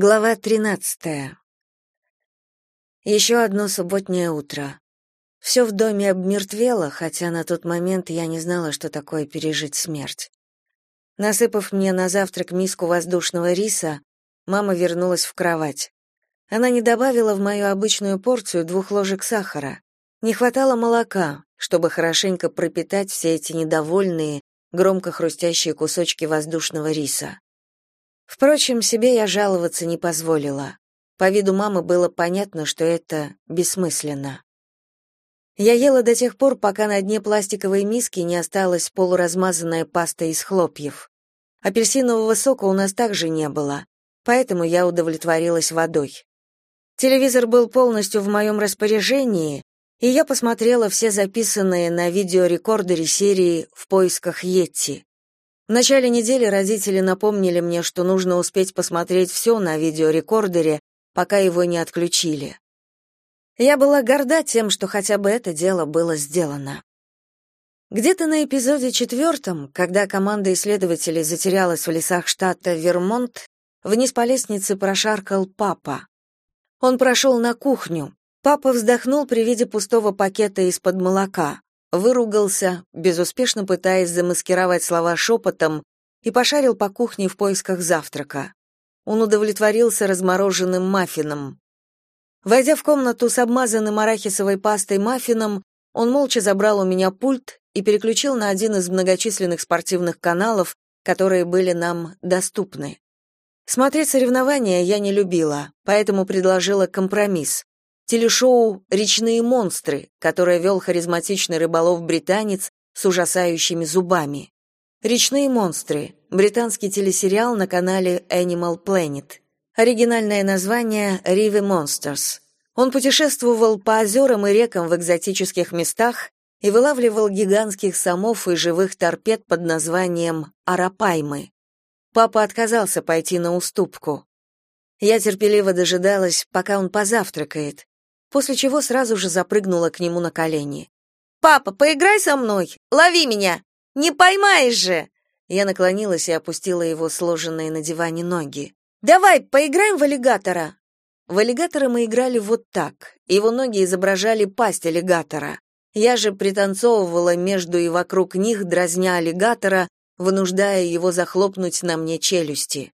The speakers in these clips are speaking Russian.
Глава 13. Еще одно субботнее утро. Все в доме обмертвело, хотя на тот момент я не знала, что такое пережить смерть. Насыпав мне на завтрак миску воздушного риса, мама вернулась в кровать. Она не добавила в мою обычную порцию двух ложек сахара. Не хватало молока, чтобы хорошенько пропитать все эти недовольные, громко хрустящие кусочки воздушного риса. Впрочем, себе я жаловаться не позволила. По виду мамы было понятно, что это бессмысленно. Я ела до тех пор, пока на дне пластиковой миски не осталась полуразмазанная паста из хлопьев. Апельсинового сока у нас также не было, поэтому я удовлетворилась водой. Телевизор был полностью в моем распоряжении, и я посмотрела все записанные на видеорекордере серии «В поисках Йетти». В начале недели родители напомнили мне, что нужно успеть посмотреть все на видеорекордере, пока его не отключили. Я была горда тем, что хотя бы это дело было сделано. Где-то на эпизоде четвертом, когда команда исследователей затерялась в лесах штата Вермонт, вниз по лестнице прошаркал папа. Он прошел на кухню. Папа вздохнул при виде пустого пакета из-под молока выругался, безуспешно пытаясь замаскировать слова шепотом, и пошарил по кухне в поисках завтрака. Он удовлетворился размороженным маффином. Войдя в комнату с обмазанным арахисовой пастой маффином, он молча забрал у меня пульт и переключил на один из многочисленных спортивных каналов, которые были нам доступны. Смотреть соревнования я не любила, поэтому предложила компромисс телешоу «Речные монстры», которое вел харизматичный рыболов-британец с ужасающими зубами. «Речные монстры» — британский телесериал на канале Animal Planet. Оригинальное название «River Monsters». Он путешествовал по озерам и рекам в экзотических местах и вылавливал гигантских самов и живых торпед под названием арапаймы. Папа отказался пойти на уступку. Я терпеливо дожидалась, пока он позавтракает, после чего сразу же запрыгнула к нему на колени. «Папа, поиграй со мной! Лови меня! Не поймаешь же!» Я наклонилась и опустила его сложенные на диване ноги. «Давай, поиграем в аллигатора!» В аллигатора мы играли вот так. Его ноги изображали пасть аллигатора. Я же пританцовывала между и вокруг них, дразня аллигатора, вынуждая его захлопнуть на мне челюсти.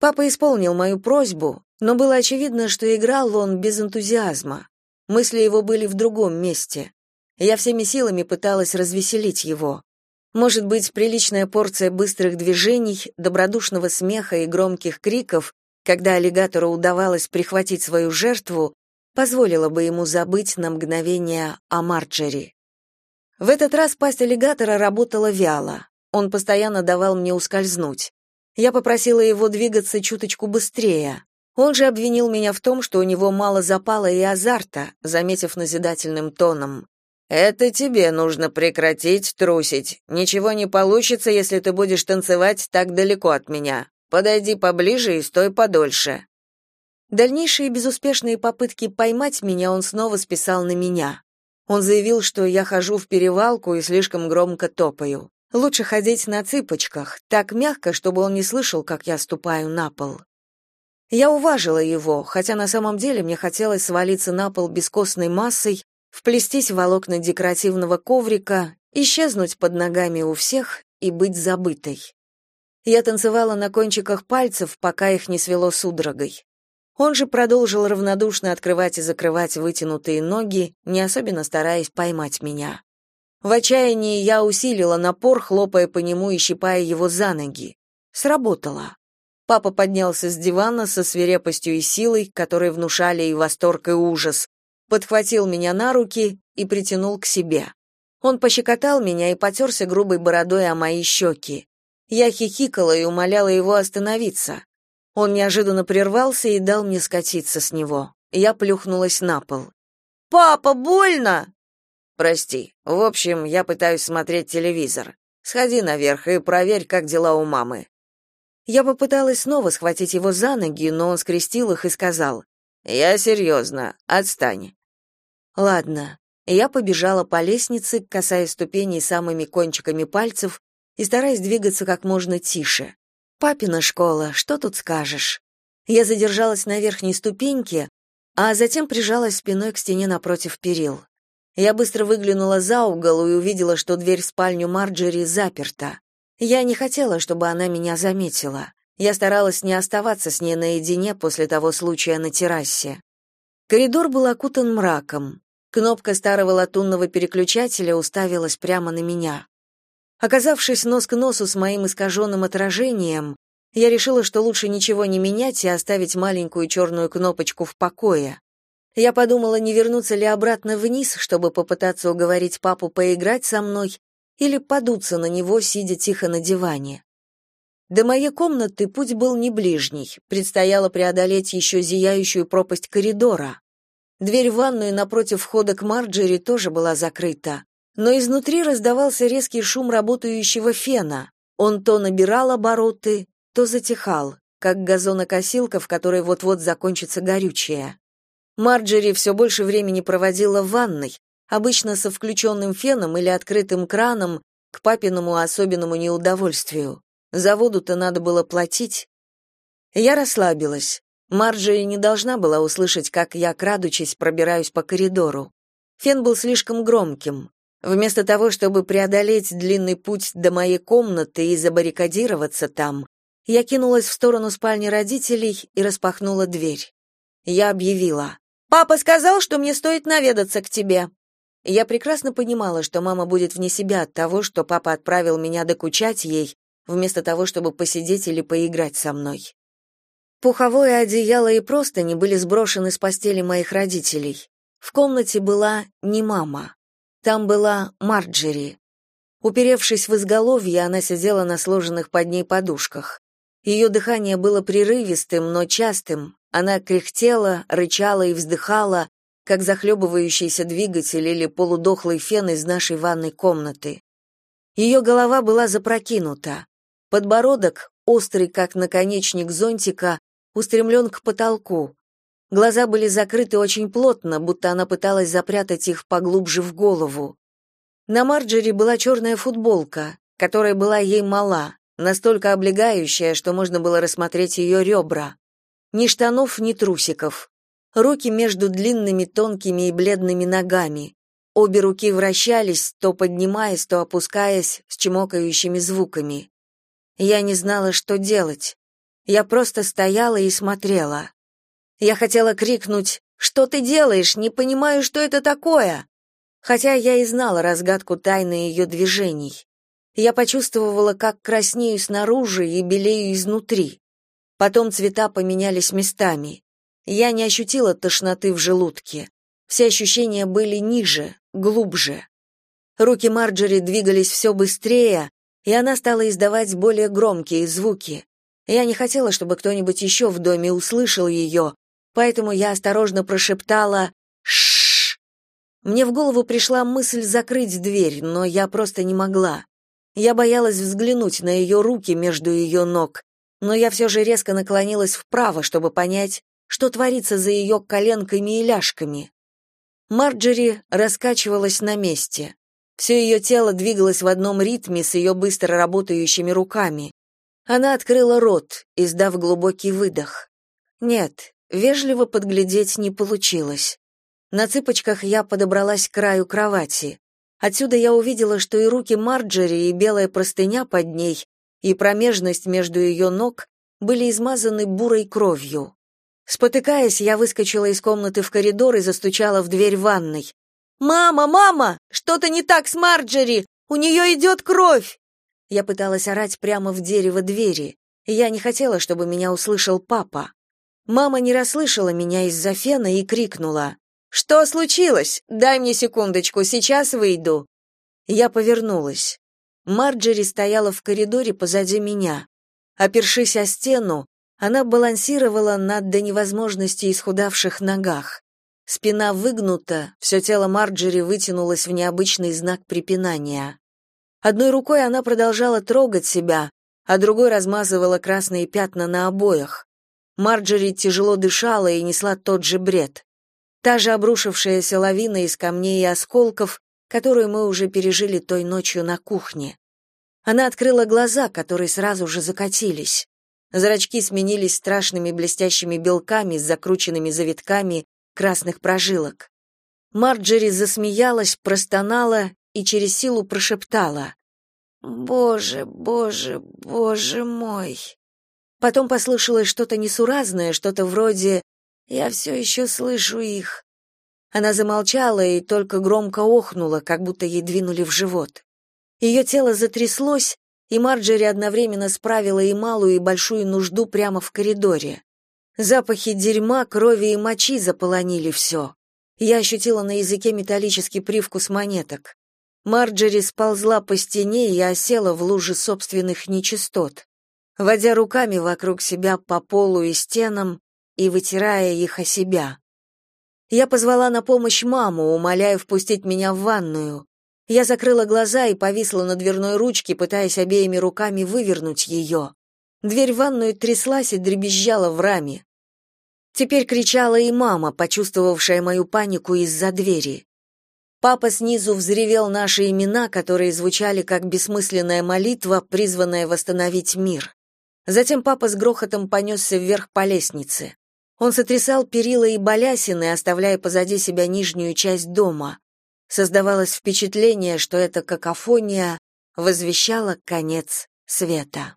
Папа исполнил мою просьбу, но было очевидно, что играл он без энтузиазма. Мысли его были в другом месте. Я всеми силами пыталась развеселить его. Может быть, приличная порция быстрых движений, добродушного смеха и громких криков, когда аллигатору удавалось прихватить свою жертву, позволила бы ему забыть на мгновение о Марджери. В этот раз пасть аллигатора работала вяло. Он постоянно давал мне ускользнуть. Я попросила его двигаться чуточку быстрее. Он же обвинил меня в том, что у него мало запала и азарта, заметив назидательным тоном. «Это тебе нужно прекратить трусить. Ничего не получится, если ты будешь танцевать так далеко от меня. Подойди поближе и стой подольше». Дальнейшие безуспешные попытки поймать меня он снова списал на меня. Он заявил, что я хожу в перевалку и слишком громко топаю. Лучше ходить на цыпочках, так мягко, чтобы он не слышал, как я ступаю на пол. Я уважила его, хотя на самом деле мне хотелось свалиться на пол бескостной массой, вплестись в волокна декоративного коврика, исчезнуть под ногами у всех и быть забытой. Я танцевала на кончиках пальцев, пока их не свело судорогой. Он же продолжил равнодушно открывать и закрывать вытянутые ноги, не особенно стараясь поймать меня. В отчаянии я усилила напор, хлопая по нему и щипая его за ноги. Сработало. Папа поднялся с дивана со свирепостью и силой, которые внушали и восторг, и ужас, подхватил меня на руки и притянул к себе. Он пощекотал меня и потерся грубой бородой о мои щеки. Я хихикала и умоляла его остановиться. Он неожиданно прервался и дал мне скатиться с него. Я плюхнулась на пол. «Папа, больно!» «Прости. В общем, я пытаюсь смотреть телевизор. Сходи наверх и проверь, как дела у мамы. Я попыталась снова схватить его за ноги, но он скрестил их и сказал: "Я серьезно, отстань". Ладно. Я побежала по лестнице, касаясь ступеней самыми кончиками пальцев и стараясь двигаться как можно тише. Папина школа, что тут скажешь? Я задержалась на верхней ступеньке, а затем прижалась спиной к стене напротив перил. Я быстро выглянула за угол и увидела, что дверь в спальню Марджери заперта. Я не хотела, чтобы она меня заметила. Я старалась не оставаться с ней наедине после того случая на террасе. Коридор был окутан мраком. Кнопка старого латунного переключателя уставилась прямо на меня. Оказавшись нос к носу с моим искаженным отражением, я решила, что лучше ничего не менять и оставить маленькую черную кнопочку в покое. Я подумала, не вернуться ли обратно вниз, чтобы попытаться уговорить папу поиграть со мной или подуться на него, сидя тихо на диване. До моей комнаты путь был не ближний, предстояло преодолеть еще зияющую пропасть коридора. Дверь в ванную напротив входа к Марджери тоже была закрыта, но изнутри раздавался резкий шум работающего фена. Он то набирал обороты, то затихал, как газонокосилка, в которой вот-вот закончится горючее. Марджери все больше времени проводила в ванной, обычно со включенным феном или открытым краном, к папиному особенному неудовольствию. За воду-то надо было платить. Я расслабилась. Марджери не должна была услышать, как я, крадучись, пробираюсь по коридору. Фен был слишком громким. Вместо того, чтобы преодолеть длинный путь до моей комнаты и забаррикадироваться там, я кинулась в сторону спальни родителей и распахнула дверь. Я объявила. Папа сказал, что мне стоит наведаться к тебе. Я прекрасно понимала, что мама будет вне себя от того, что папа отправил меня докучать ей, вместо того, чтобы посидеть или поиграть со мной. Пуховое одеяло и простыни были сброшены с постели моих родителей. В комнате была не мама. Там была Марджери. Уперевшись в изголовье, она сидела на сложенных под ней подушках. Ее дыхание было прерывистым, но частым, она кряхтела, рычала и вздыхала, как захлебывающийся двигатель или полудохлый фен из нашей ванной комнаты. Ее голова была запрокинута. Подбородок, острый как наконечник зонтика, устремлен к потолку. Глаза были закрыты очень плотно, будто она пыталась запрятать их поглубже в голову. На Марджери была черная футболка, которая была ей мала, настолько облегающая, что можно было рассмотреть ее ребра. Ни штанов, ни трусиков. Руки между длинными, тонкими и бледными ногами. Обе руки вращались, то поднимаясь, то опускаясь, с чмокающими звуками. Я не знала, что делать. Я просто стояла и смотрела. Я хотела крикнуть «Что ты делаешь? Не понимаю, что это такое!» Хотя я и знала разгадку тайны ее движений. Я почувствовала, как краснею снаружи и белею изнутри. Потом цвета поменялись местами. Я не ощутила тошноты в желудке. Все ощущения были ниже, глубже. Руки Марджери двигались все быстрее, и она стала издавать более громкие звуки. Я не хотела, чтобы кто-нибудь еще в доме услышал ее, поэтому я осторожно прошептала «Шшш». Мне в голову пришла мысль закрыть дверь, но я просто не могла. Я боялась взглянуть на ее руки между ее ног, но я все же резко наклонилась вправо, чтобы понять, что творится за ее коленками и ляжками. Марджери раскачивалась на месте. Все ее тело двигалось в одном ритме с ее быстро работающими руками. Она открыла рот, издав глубокий выдох. Нет, вежливо подглядеть не получилось. На цыпочках я подобралась к краю кровати. Отсюда я увидела, что и руки Марджери, и белая простыня под ней и промежность между ее ног были измазаны бурой кровью. Спотыкаясь, я выскочила из комнаты в коридор и застучала в дверь ванной. «Мама, мама! Что-то не так с Марджери! У нее идет кровь!» Я пыталась орать прямо в дерево двери. Я не хотела, чтобы меня услышал папа. Мама не расслышала меня из-за фена и крикнула. «Что случилось? Дай мне секундочку, сейчас выйду». Я повернулась. Марджери стояла в коридоре позади меня. Опершись о стену, она балансировала над до невозможности исхудавших ногах. Спина выгнута, все тело Марджери вытянулось в необычный знак препинания. Одной рукой она продолжала трогать себя, а другой размазывала красные пятна на обоях. Марджери тяжело дышала и несла тот же бред. Та же обрушившаяся лавина из камней и осколков, которую мы уже пережили той ночью на кухне. Она открыла глаза, которые сразу же закатились. Зрачки сменились страшными блестящими белками с закрученными завитками красных прожилок. Марджери засмеялась, простонала и через силу прошептала. «Боже, боже, боже мой!» Потом послышалось что-то несуразное, что-то вроде «Я все еще слышу их». Она замолчала и только громко охнула, как будто ей двинули в живот. Ее тело затряслось, и Марджери одновременно справила и малую, и большую нужду прямо в коридоре. Запахи дерьма, крови и мочи заполонили все. Я ощутила на языке металлический привкус монеток. Марджери сползла по стене и осела в луже собственных нечистот, водя руками вокруг себя по полу и стенам и вытирая их о себя. Я позвала на помощь маму, умоляя впустить меня в ванную. Я закрыла глаза и повисла на дверной ручке, пытаясь обеими руками вывернуть ее. Дверь в ванную тряслась и дребезжала в раме. Теперь кричала и мама, почувствовавшая мою панику из-за двери. Папа снизу взревел наши имена, которые звучали как бессмысленная молитва, призванная восстановить мир. Затем папа с грохотом понесся вверх по лестнице. Он сотрясал перила и балясины, оставляя позади себя нижнюю часть дома. Создавалось впечатление, что эта какофония возвещала конец света.